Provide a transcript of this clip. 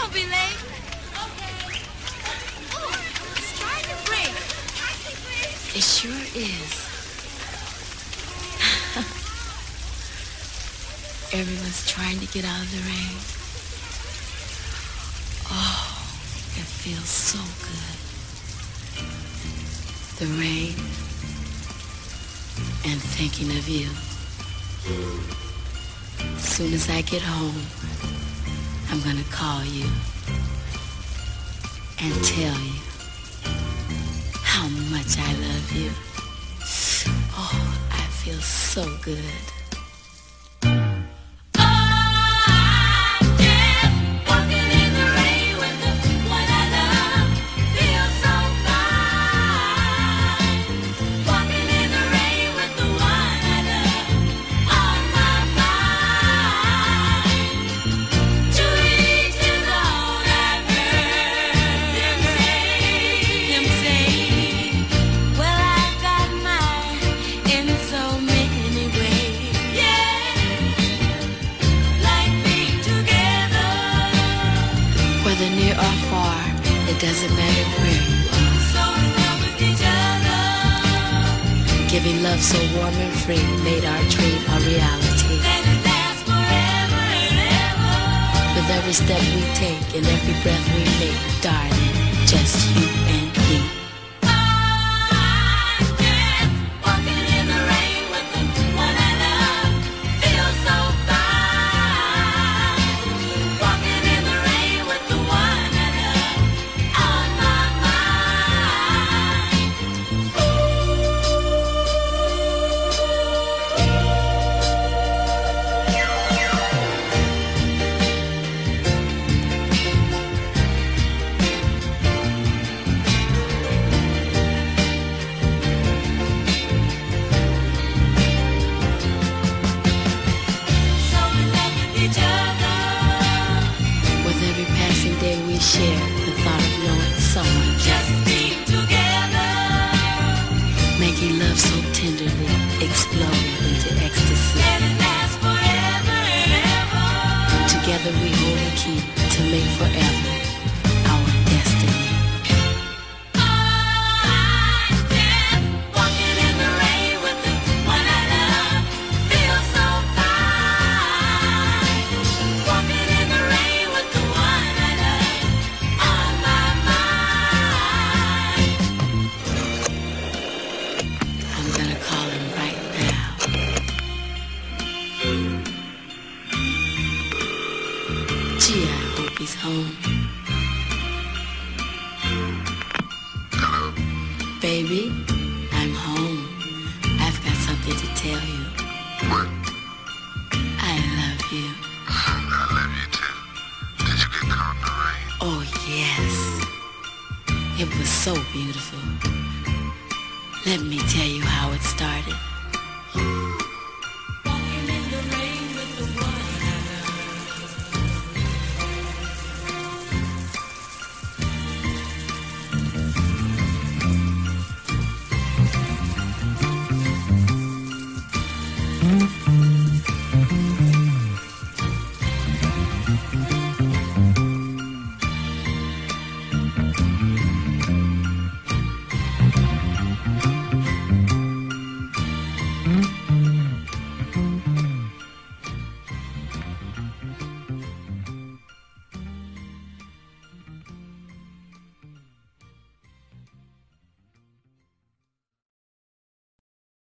don't be late. Okay. Oh, break. It sure is. Everyone's trying to get out of the rain. Oh, it feels so good. The rain and thinking of you. As soon as I get home, I'm gonna call you and tell you how much I love you. Oh, I feel so good. Doesn't matter where you are. So in love with each other. Giving love so warm and free made our dream a reality. Let it last forever and ever. With every step we take and every breath we make, darling, just you and me. Together we hold the key to make forever he's home. Hello. Baby, I'm home. I've got something to tell you. What? I love you. I love you too. Did you get caught in the rain? Oh, yes. It was so beautiful. Let me tell you how it started.